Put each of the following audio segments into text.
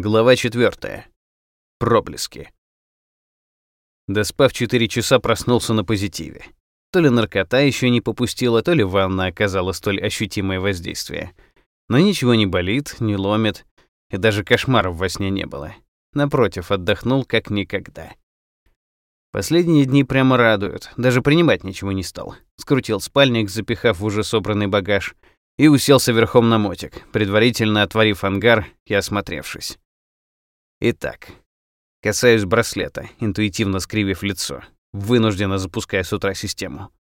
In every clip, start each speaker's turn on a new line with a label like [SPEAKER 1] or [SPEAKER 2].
[SPEAKER 1] Глава 4. Проблески. Доспав 4 часа, проснулся на позитиве. То ли наркота еще не попустила, то ли ванна оказала столь ощутимое воздействие. Но ничего не болит, не ломит, и даже кошмаров во сне не было. Напротив, отдохнул как никогда. Последние дни прямо радуют, даже принимать ничего не стал. Скрутил спальник, запихав в уже собранный багаж, и уселся верхом на мотик, предварительно отворив ангар и осмотревшись. Итак, касаюсь браслета, интуитивно скривив лицо, вынужденно запуская с утра систему.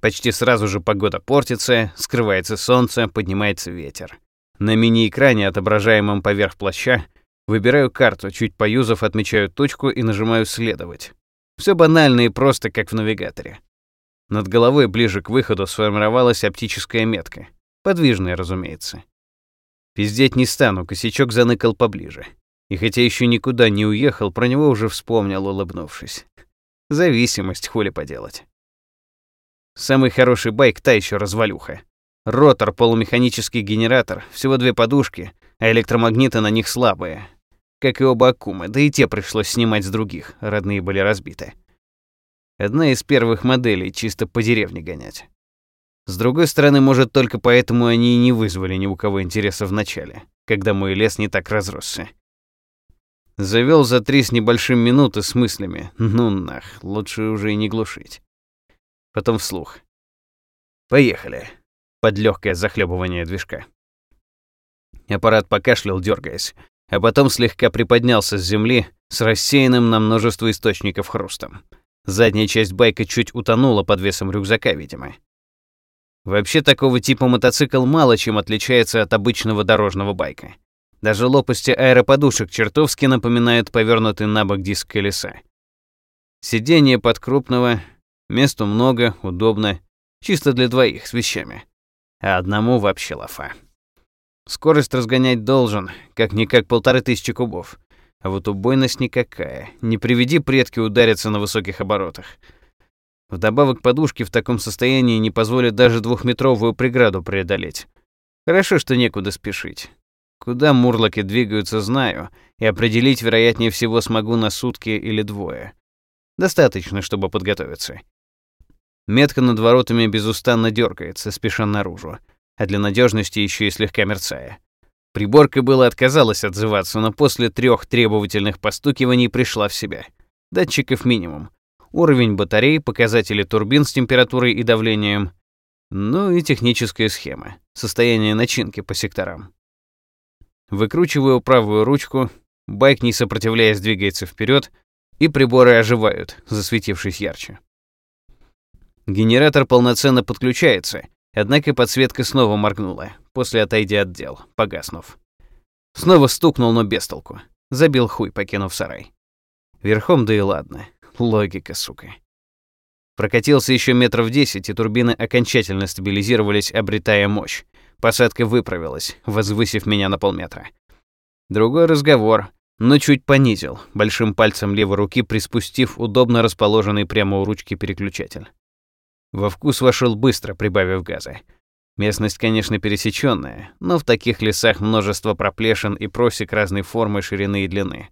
[SPEAKER 1] Почти сразу же погода портится, скрывается солнце, поднимается ветер. На мини-экране, отображаемом поверх плаща, выбираю карту, чуть поюзав, отмечаю точку и нажимаю «Следовать». Все банально и просто, как в навигаторе. Над головой ближе к выходу сформировалась оптическая метка. Подвижная, разумеется. Пиздеть не стану, косячок заныкал поближе. И хотя еще никуда не уехал, про него уже вспомнил, улыбнувшись. Зависимость, хули поделать. Самый хороший байк — та еще развалюха. Ротор, полумеханический генератор, всего две подушки, а электромагниты на них слабые. Как и оба аккумы, да и те пришлось снимать с других, родные были разбиты. Одна из первых моделей, чисто по деревне гонять. С другой стороны, может, только поэтому они и не вызвали ни у кого интереса в начале, когда мой лес не так разросся. Завел за три с небольшим минуты с мыслями. Ну нах, лучше уже и не глушить. Потом вслух. Поехали. Под легкое захлебывание движка. Аппарат покашлял, дергаясь, а потом слегка приподнялся с земли с рассеянным на множество источников хрустом. Задняя часть байка чуть утонула под весом рюкзака, видимо. Вообще такого типа мотоцикл мало чем отличается от обычного дорожного байка. Даже лопасти аэроподушек чертовски напоминают повернутый на бок диск колеса. Сиденье под крупного, месту много, удобно, чисто для двоих с вещами. А одному вообще лафа. Скорость разгонять должен, как-никак полторы тысячи кубов. А вот убойность никакая. Не приведи предки удариться на высоких оборотах. Вдобавок подушки в таком состоянии не позволят даже двухметровую преграду преодолеть. Хорошо, что некуда спешить. Куда мурлоки двигаются, знаю, и определить, вероятнее всего, смогу на сутки или двое. Достаточно, чтобы подготовиться. Метка над воротами безустанно дергается, спеша наружу, а для надежности еще и слегка мерцая. Приборка была отказалась отзываться, но после трех требовательных постукиваний пришла в себя. Датчиков минимум. Уровень батарей, показатели турбин с температурой и давлением, ну и техническая схема, состояние начинки по секторам. Выкручиваю правую ручку, байк, не сопротивляясь, двигается вперед, и приборы оживают, засветившись ярче. Генератор полноценно подключается, однако подсветка снова моргнула, после отойдя от дел, погаснув. Снова стукнул, но без толку. Забил хуй, покинув сарай. Верхом, да и ладно. Логика, сука. Прокатился еще метров десять, и турбины окончательно стабилизировались, обретая мощь. Посадка выправилась, возвысив меня на полметра. Другой разговор, но чуть понизил, большим пальцем левой руки приспустив удобно расположенный прямо у ручки переключатель. Во вкус вошел быстро, прибавив газа. Местность, конечно, пересеченная, но в таких лесах множество проплешин и просек разной формы, ширины и длины.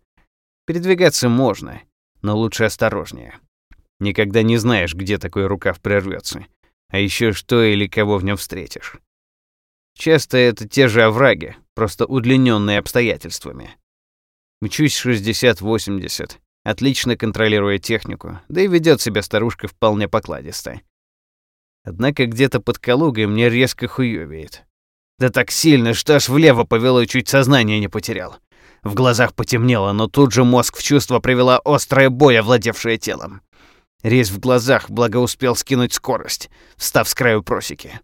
[SPEAKER 1] Передвигаться можно, но лучше осторожнее. Никогда не знаешь, где такой рукав прервется, а еще что или кого в нем встретишь. Часто это те же овраги, просто удлиненные обстоятельствами. Мчусь 60-80, отлично контролируя технику, да и ведет себя старушка вполне покладисто. Однако где-то под Калугой мне резко хуёвеет. Да так сильно, что аж влево повело и чуть сознание не потерял. В глазах потемнело, но тут же мозг в чувство привела острая боль, овладевшая телом. Резь в глазах, благо успел скинуть скорость, встав с краю просеки.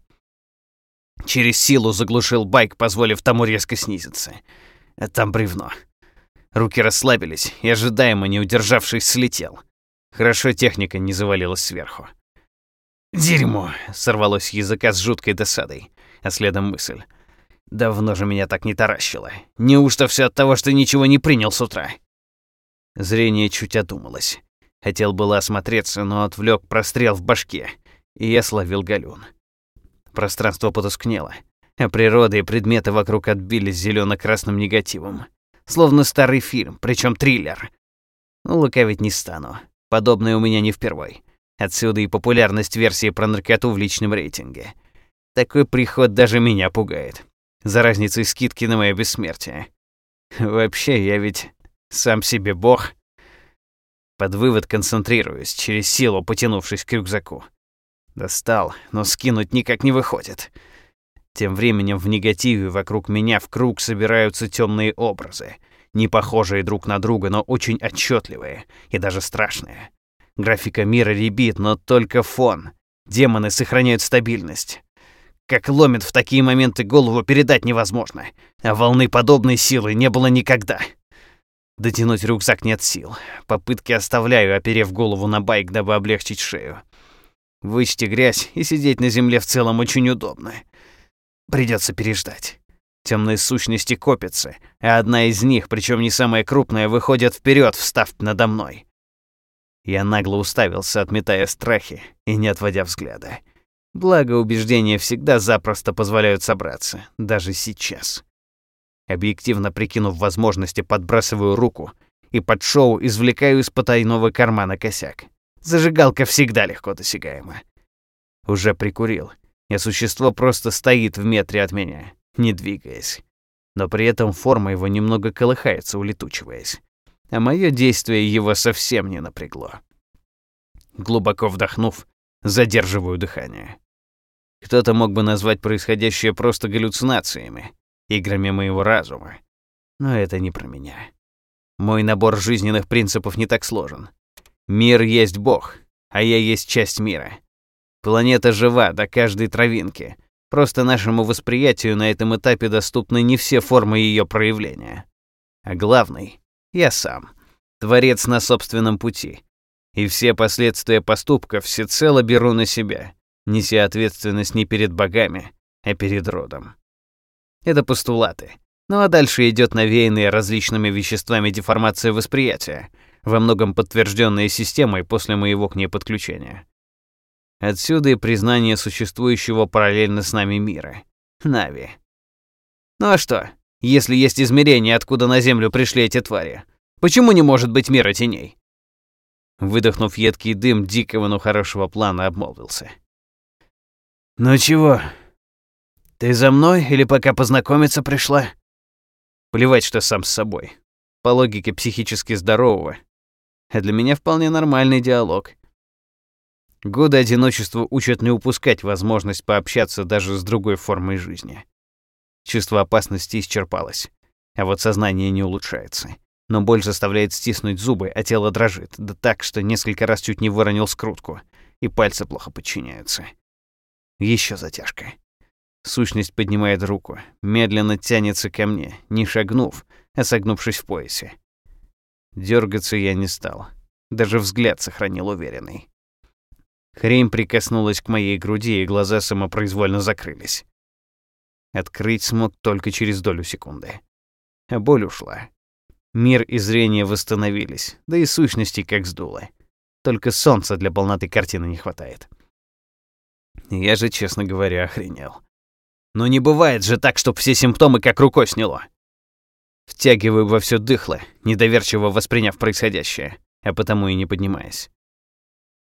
[SPEAKER 1] Через силу заглушил байк, позволив тому резко снизиться. А там бревно. Руки расслабились, и ожидаемо, не удержавшись, слетел. Хорошо техника не завалилась сверху. «Дерьмо!» — сорвалось языка с жуткой досадой, а следом мысль. «Давно же меня так не таращило. Неужто все от того, что ничего не принял с утра?» Зрение чуть одумалось. Хотел было осмотреться, но отвлек прострел в башке, и я словил галюн. Пространство потускнело, а природа и предметы вокруг отбились зелено красным негативом. словно старый фильм, причем триллер. Ну, лукавить не стану. Подобное у меня не впервой. Отсюда и популярность версии про наркоту в личном рейтинге. Такой приход даже меня пугает. За разницей скидки на мое бессмертие. Вообще, я ведь сам себе бог. Под вывод концентрируюсь, через силу потянувшись к рюкзаку. Достал, но скинуть никак не выходит. Тем временем в негативе вокруг меня в круг собираются темные образы, не похожие друг на друга, но очень отчетливые и даже страшные. Графика мира ребит, но только фон. Демоны сохраняют стабильность. Как ломит в такие моменты голову передать невозможно, а волны подобной силы не было никогда. Дотянуть рюкзак нет сил. Попытки оставляю, оперев голову на байк, дабы облегчить шею. Вычти грязь и сидеть на земле в целом очень удобно. Придется переждать. Темные сущности копятся, а одна из них, причем не самая крупная, выходит вперед, встав надо мной. Я нагло уставился, отметая страхи и не отводя взгляда. Благо, убеждения всегда запросто позволяют собраться, даже сейчас. Объективно прикинув возможности, подбрасываю руку и под шоу извлекаю из потайного кармана косяк. Зажигалка всегда легко досягаема. Уже прикурил, и существо просто стоит в метре от меня, не двигаясь. Но при этом форма его немного колыхается, улетучиваясь. А мое действие его совсем не напрягло. Глубоко вдохнув, задерживаю дыхание. Кто-то мог бы назвать происходящее просто галлюцинациями, играми моего разума. Но это не про меня. Мой набор жизненных принципов не так сложен. Мир есть Бог, а я есть часть мира. Планета жива до каждой травинки. Просто нашему восприятию на этом этапе доступны не все формы ее проявления. А главный — я сам, творец на собственном пути. И все последствия поступков всецело беру на себя, неся ответственность не перед богами, а перед родом. Это постулаты. Ну а дальше идет навеянная различными веществами деформация восприятия — во многом подтвержденная системой после моего к ней подключения. Отсюда и признание существующего параллельно с нами мира. Нави. Ну а что, если есть измерения, откуда на Землю пришли эти твари? Почему не может быть мира теней? Выдохнув едкий дым дикого, но хорошего плана, обмолвился. «Ну чего? Ты за мной или пока познакомиться пришла?» Плевать, что сам с собой. По логике психически здорового, а для меня вполне нормальный диалог. Годы одиночества учат не упускать возможность пообщаться даже с другой формой жизни. Чувство опасности исчерпалось, а вот сознание не улучшается. Но боль заставляет стиснуть зубы, а тело дрожит, да так, что несколько раз чуть не выронил скрутку, и пальцы плохо подчиняются. Еще затяжка. Сущность поднимает руку, медленно тянется ко мне, не шагнув, а согнувшись в поясе. Дергаться я не стал. Даже взгляд сохранил уверенный. Хрень прикоснулась к моей груди, и глаза самопроизвольно закрылись. Открыть смог только через долю секунды. А боль ушла. Мир и зрение восстановились, да и сущности как сдуло. Только солнца для полноты картины не хватает. Я же, честно говоря, охренел. Но не бывает же так, чтоб все симптомы как рукой сняло. Втягиваю во все дыхло, недоверчиво восприняв происходящее, а потому и не поднимаясь.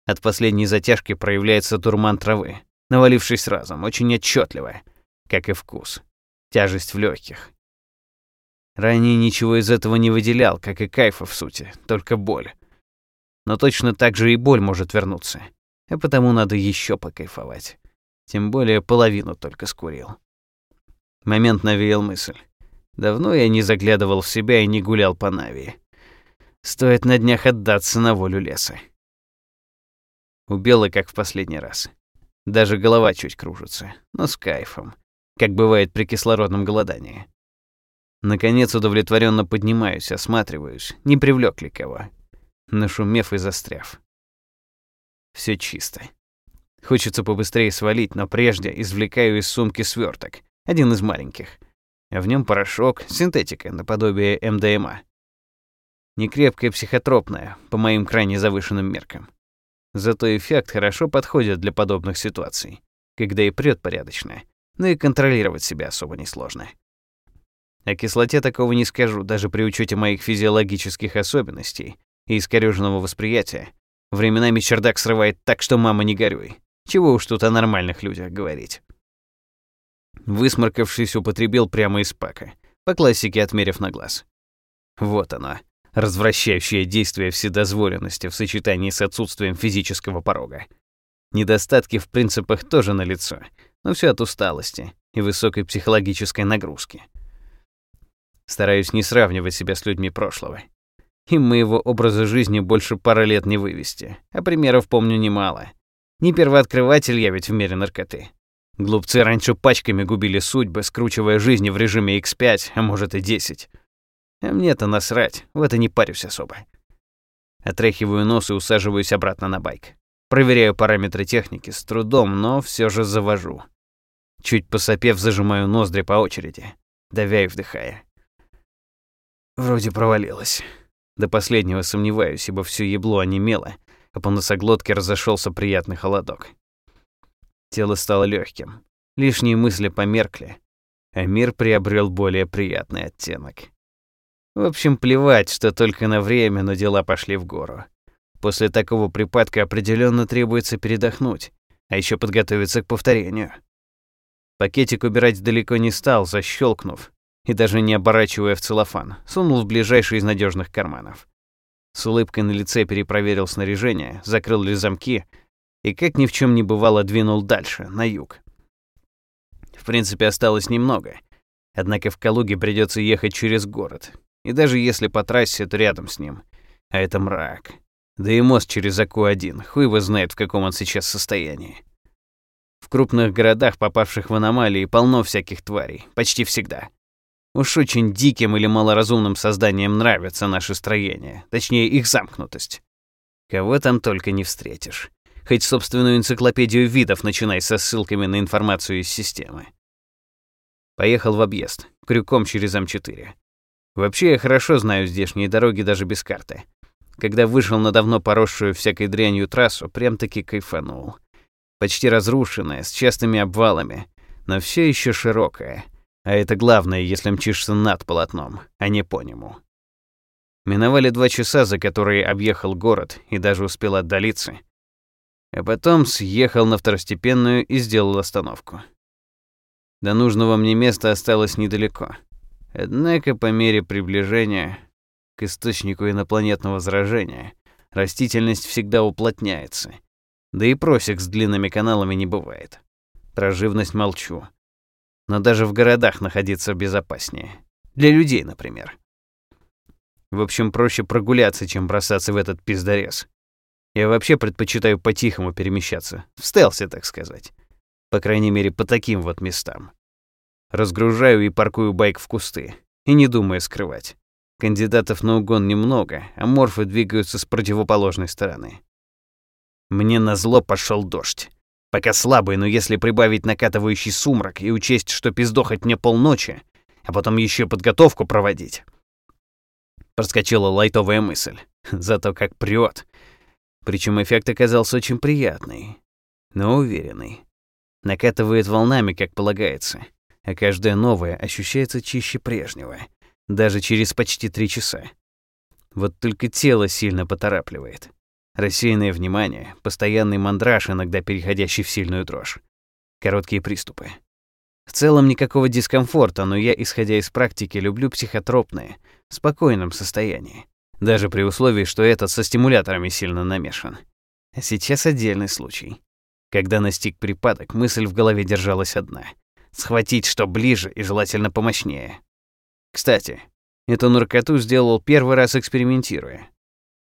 [SPEAKER 1] От последней затяжки проявляется дурман травы, навалившись разом, очень отчетливо, как и вкус. Тяжесть в легких. Ранее ничего из этого не выделял, как и кайфа в сути, только боль. Но точно так же и боль может вернуться, а потому надо еще покайфовать. Тем более половину только скурил. Момент навеял мысль. Давно я не заглядывал в себя и не гулял по Нави. Стоит на днях отдаться на волю леса. Убело, как в последний раз. Даже голова чуть кружится, но с кайфом, как бывает при кислородном голодании. Наконец удовлетворенно поднимаюсь, осматриваюсь, не привлек ли кого, нашумев и застряв. Все чисто. Хочется побыстрее свалить, но прежде извлекаю из сумки сверток, один из маленьких — в нем порошок, синтетика, наподобие МДМА. Некрепкая психотропная, по моим крайне завышенным меркам. Зато эффект хорошо подходит для подобных ситуаций, когда и прёт порядочно, но и контролировать себя особо несложно. О кислоте такого не скажу, даже при учете моих физиологических особенностей и искорёженного восприятия. Временами чердак срывает так, что мама не горюй. Чего уж тут о нормальных людях говорить. Высморкавшись, употребил прямо из пака, по классике отмерив на глаз. Вот оно, развращающее действие вседозволенности в сочетании с отсутствием физического порога. Недостатки в принципах тоже налицо, но все от усталости и высокой психологической нагрузки. Стараюсь не сравнивать себя с людьми прошлого. Им моего образа жизни больше пары лет не вывести, а примеров помню немало. Не первооткрыватель я ведь в мире наркоты. Глупцы раньше пачками губили судьбы, скручивая жизни в режиме X5, а может и 10. А мне-то насрать, в это не парюсь особо. Отряхиваю нос и усаживаюсь обратно на байк. Проверяю параметры техники с трудом, но все же завожу. Чуть посопев, зажимаю ноздри по очереди, давя и вдыхая. Вроде провалилось. До последнего сомневаюсь, ибо все ебло онемело, а по носоглотке разошелся приятный холодок. Тело стало легким, лишние мысли померкли, а мир приобрел более приятный оттенок. В общем, плевать, что только на время, но дела пошли в гору. После такого припадка определенно требуется передохнуть, а еще подготовиться к повторению. Пакетик убирать далеко не стал, защелкнув, и даже не оборачивая в целлофан, сунул в ближайший из надежных карманов. С улыбкой на лице перепроверил снаряжение, закрыл ли замки и, как ни в чем не бывало, двинул дальше, на юг. В принципе, осталось немного. Однако в Калуге придется ехать через город. И даже если по трассе, то рядом с ним. А это мрак. Да и мост через Аку-1, хуй его знает, в каком он сейчас состоянии. В крупных городах, попавших в аномалии, полно всяких тварей. Почти всегда. Уж очень диким или малоразумным созданиям нравятся наши строения, точнее их замкнутость. Кого там только не встретишь. Хоть собственную энциклопедию видов начинай со ссылками на информацию из системы. Поехал в объезд, крюком через М4. Вообще я хорошо знаю здешние дороги даже без карты. Когда вышел на давно поросшую всякой дрянью трассу, прям-таки кайфанул. Почти разрушенная, с частыми обвалами, но все еще широкая. А это главное, если мчишься над полотном, а не по нему. Миновали два часа, за которые объехал город и даже успел отдалиться. А потом съехал на второстепенную и сделал остановку. До нужного мне места осталось недалеко. Однако по мере приближения к источнику инопланетного заражения растительность всегда уплотняется. Да и просек с длинными каналами не бывает. Про живность молчу но даже в городах находиться безопаснее. Для людей, например. В общем, проще прогуляться, чем бросаться в этот пиздорез. Я вообще предпочитаю по-тихому перемещаться, в стелсе, так сказать. По крайней мере, по таким вот местам. Разгружаю и паркую байк в кусты, и не думаю скрывать. Кандидатов на угон немного, а морфы двигаются с противоположной стороны. Мне назло пошел дождь. Пока слабый, но если прибавить накатывающий сумрак и учесть, что пиздохать мне полночи, а потом еще подготовку проводить. Проскочила лайтовая мысль. Зато как прёт. Причем эффект оказался очень приятный, но уверенный. Накатывает волнами, как полагается, а каждая новая ощущается чище прежнего, даже через почти три часа. Вот только тело сильно поторапливает. Рассеянное внимание, постоянный мандраж, иногда переходящий в сильную дрожь. Короткие приступы. В целом никакого дискомфорта, но я, исходя из практики, люблю психотропные, в спокойном состоянии. Даже при условии, что этот со стимуляторами сильно намешан. А сейчас отдельный случай. Когда настиг припадок, мысль в голове держалась одна. Схватить что ближе и желательно помощнее. Кстати, эту наркоту сделал первый раз экспериментируя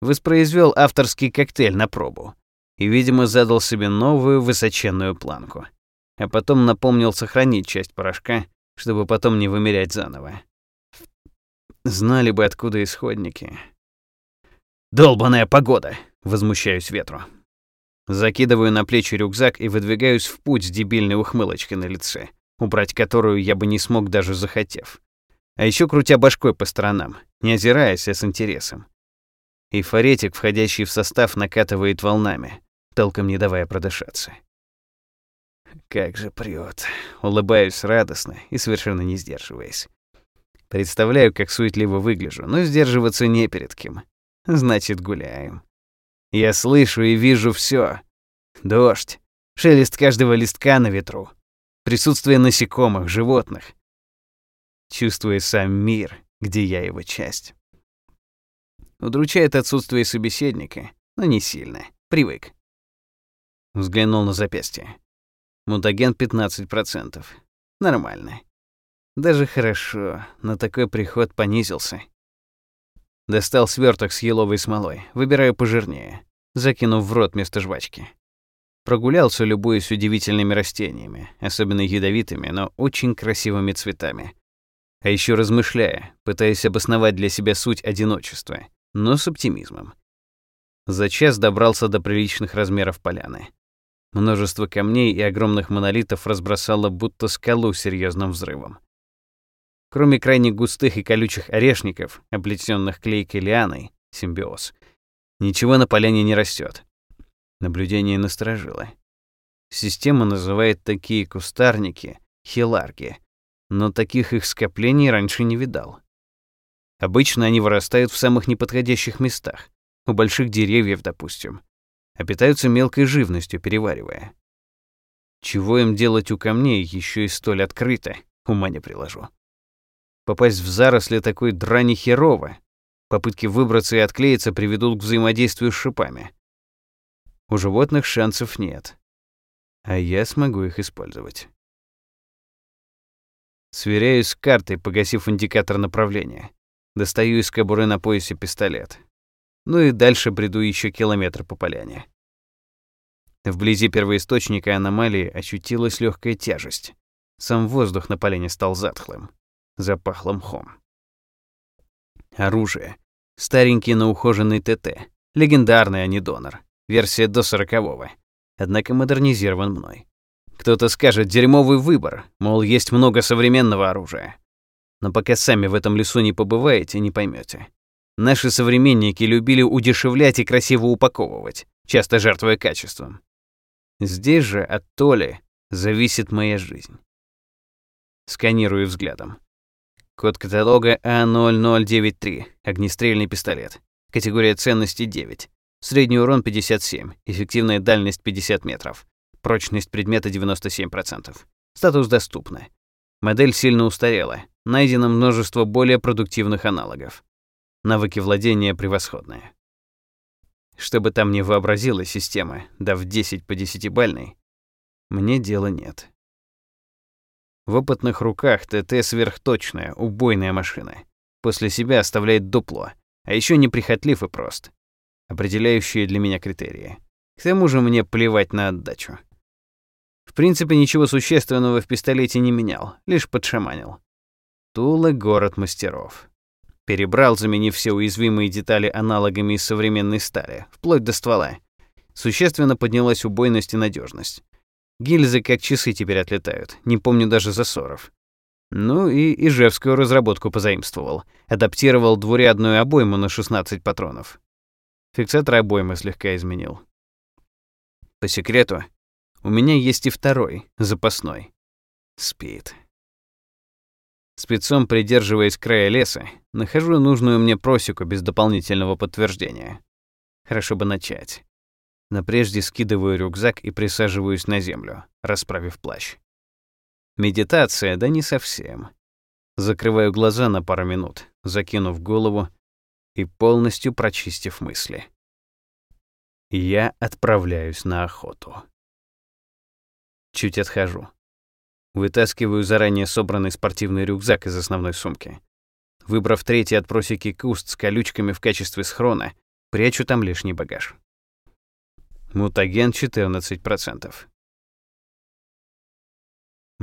[SPEAKER 1] воспроизвел авторский коктейль на пробу и, видимо, задал себе новую высоченную планку. А потом напомнил сохранить часть порошка, чтобы потом не вымерять заново. Знали бы, откуда исходники. «Долбаная погода!» — возмущаюсь ветру. Закидываю на плечи рюкзак и выдвигаюсь в путь с дебильной ухмылочкой на лице, убрать которую я бы не смог даже захотев. А еще крутя башкой по сторонам, не озираясь, а с интересом и форетик, входящий в состав, накатывает волнами, толком не давая продышаться. Как же прёт. Улыбаюсь радостно и совершенно не сдерживаясь. Представляю, как суетливо выгляжу, но сдерживаться не перед кем. Значит, гуляем. Я слышу и вижу все: Дождь, шелест каждого листка на ветру, присутствие насекомых, животных. Чувствую сам мир, где я его часть. Удручает отсутствие собеседника, но не сильно. Привык. Взглянул на запястье. Мутаген 15%. Нормально. Даже хорошо, на такой приход понизился. Достал сверток с еловой смолой, выбираю пожирнее, закинув в рот вместо жвачки. Прогулялся, любуясь удивительными растениями, особенно ядовитыми, но очень красивыми цветами. А еще размышляя, пытаясь обосновать для себя суть одиночества, но с оптимизмом. За час добрался до приличных размеров поляны. Множество камней и огромных монолитов разбросало будто скалу серьезным взрывом. Кроме крайне густых и колючих орешников, облетенных клейкой лианой, симбиоз, ничего на поляне не растет. Наблюдение насторожило. Система называет такие кустарники хиларги, но таких их скоплений раньше не видал. Обычно они вырастают в самых неподходящих местах, у больших деревьев, допустим, а питаются мелкой живностью, переваривая. Чего им делать у камней, еще и столь открыто, ума не приложу. Попасть в заросли такой драни херово. Попытки выбраться и отклеиться приведут к взаимодействию с шипами. У животных шансов нет, а я смогу их использовать. Сверяюсь с картой, погасив индикатор направления. Достаю из кобуры на поясе пистолет. Ну и дальше бреду еще километр по поляне. Вблизи первоисточника аномалии ощутилась легкая тяжесть. Сам воздух на поляне стал затхлым. Запахло мхом. Оружие. Старенький, но ухоженный ТТ. Легендарный, а не донор. Версия до сорокового. Однако модернизирован мной. Кто-то скажет дерьмовый выбор, мол, есть много современного оружия. Но пока сами в этом лесу не побываете, не поймете. Наши современники любили удешевлять и красиво упаковывать, часто жертвуя качеством. Здесь же от Толи зависит моя жизнь. Сканирую взглядом. Код каталога А0093, огнестрельный пистолет. Категория ценности 9. Средний урон 57, эффективная дальность 50 метров. Прочность предмета 97%. Статус доступно. Модель сильно устарела. Найдено множество более продуктивных аналогов. Навыки владения превосходные. Что бы там ни вообразила система, дав 10 по 10-бальной, мне дела нет. В опытных руках ТТ сверхточная, убойная машина. После себя оставляет дупло, а еще неприхотлив и прост. Определяющие для меня критерии. К тому же мне плевать на отдачу. В принципе, ничего существенного в пистолете не менял, лишь подшаманил. Тула — город мастеров. Перебрал, заменив все уязвимые детали аналогами из современной стали, вплоть до ствола. Существенно поднялась убойность и надежность. Гильзы как часы теперь отлетают, не помню даже засоров. Ну и ижевскую разработку позаимствовал. Адаптировал двурядную обойму на 16 патронов. Фиксатор обоймы слегка изменил. По секрету, у меня есть и второй, запасной. Спит. Спецом придерживаясь края леса, нахожу нужную мне просеку без дополнительного подтверждения. Хорошо бы начать. Но прежде скидываю рюкзак и присаживаюсь на землю, расправив плащ. Медитация, да не совсем. Закрываю глаза на пару минут, закинув голову и полностью прочистив мысли. Я отправляюсь на охоту. Чуть отхожу. Вытаскиваю заранее собранный спортивный рюкзак из основной сумки. Выбрав третий от просеки куст с колючками в качестве схрона, прячу там лишний багаж. Мутаген 14%.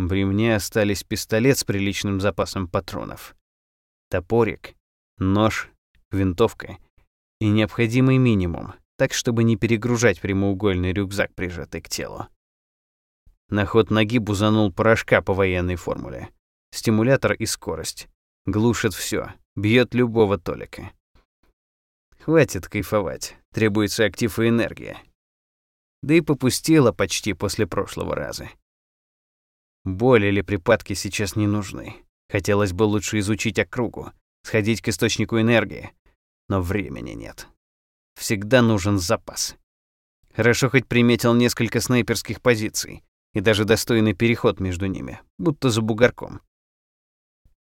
[SPEAKER 1] При мне остались пистолет с приличным запасом патронов, топорик, нож, винтовка и необходимый минимум, так чтобы не перегружать прямоугольный рюкзак, прижатый к телу. На ход ноги бузанул порошка по военной формуле. Стимулятор и скорость. Глушит все, бьет любого толика. Хватит кайфовать, требуется актив и энергия. Да и попустила почти после прошлого раза. Боль или припадки сейчас не нужны. Хотелось бы лучше изучить округу, сходить к источнику энергии, но времени нет. Всегда нужен запас. Хорошо хоть приметил несколько снайперских позиций и даже достойный переход между ними, будто за бугорком.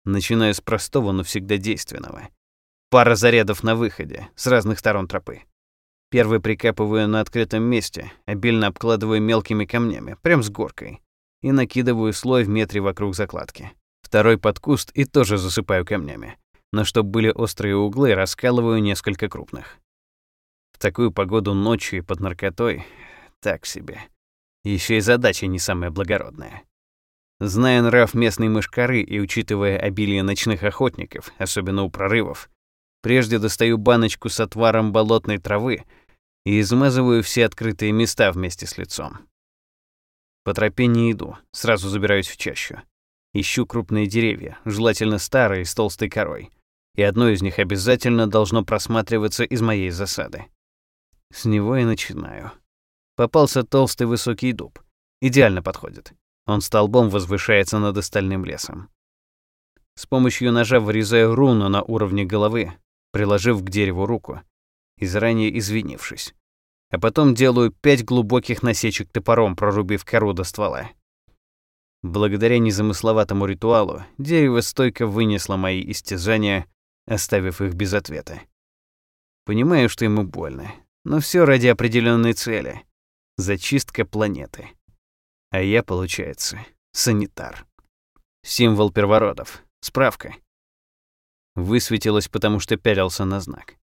[SPEAKER 1] Начинаю с простого, но всегда действенного. Пара зарядов на выходе, с разных сторон тропы. Первый прикапываю на открытом месте, обильно обкладываю мелкими камнями, прям с горкой, и накидываю слой в метре вокруг закладки. Второй под куст и тоже засыпаю камнями. Но чтобы были острые углы, раскалываю несколько крупных. В такую погоду ночью и под наркотой — так себе. Еще и задача не самая благородная. Зная нрав местной мышкары и учитывая обилие ночных охотников, особенно у прорывов, прежде достаю баночку с отваром болотной травы и измазываю все открытые места вместе с лицом. По тропе не иду, сразу забираюсь в чащу. Ищу крупные деревья, желательно старые, с толстой корой. И одно из них обязательно должно просматриваться из моей засады. С него и начинаю. Попался толстый высокий дуб. Идеально подходит. Он столбом возвышается над остальным лесом. С помощью ножа вырезаю руну на уровне головы, приложив к дереву руку и заранее извинившись. А потом делаю пять глубоких насечек топором, прорубив кору до ствола. Благодаря незамысловатому ритуалу дерево стойко вынесло мои истязания, оставив их без ответа. Понимаю, что ему больно, но все ради определенной цели — зачистка планеты. А я, получается, санитар. Символ первородов. Справка. Высветилось, потому что пялился на знак.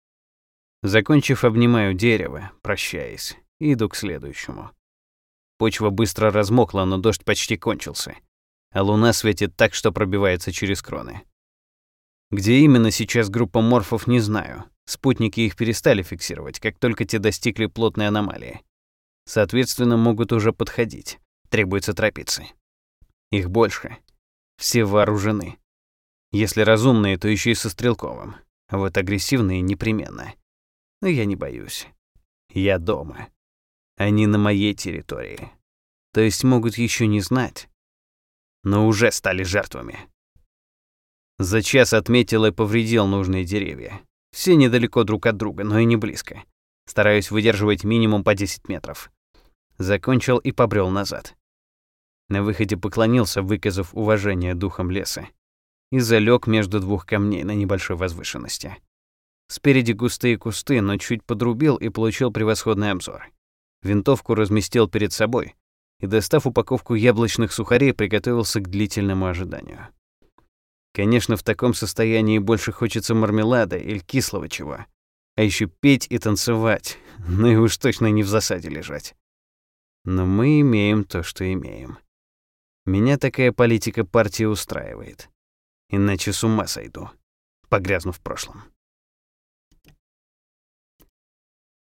[SPEAKER 1] Закончив, обнимаю дерево, прощаясь, и иду к следующему. Почва быстро размокла, но дождь почти кончился. А луна светит так, что пробивается через кроны. Где именно сейчас группа морфов, не знаю. Спутники их перестали фиксировать, как только те достигли плотной аномалии. Соответственно, могут уже подходить требуется торопиться. Их больше. Все вооружены. Если разумные, то еще и со стрелковым. А вот агрессивные непременно. Но я не боюсь. Я дома. Они на моей территории. То есть могут еще не знать, но уже стали жертвами. За час отметил и повредил нужные деревья. Все недалеко друг от друга, но и не близко. Стараюсь выдерживать минимум по 10 метров. Закончил и побрел назад. На выходе поклонился, выказав уважение духам леса, и залег между двух камней на небольшой возвышенности. Спереди густые кусты, но чуть подрубил и получил превосходный обзор. Винтовку разместил перед собой и, достав упаковку яблочных сухарей, приготовился к длительному ожиданию. Конечно, в таком состоянии больше хочется мармелада или кислого чего. А еще петь и танцевать, ну и уж точно не в засаде лежать. Но мы имеем то, что имеем. Меня такая политика партии устраивает. Иначе с ума сойду, погрязнув в прошлом.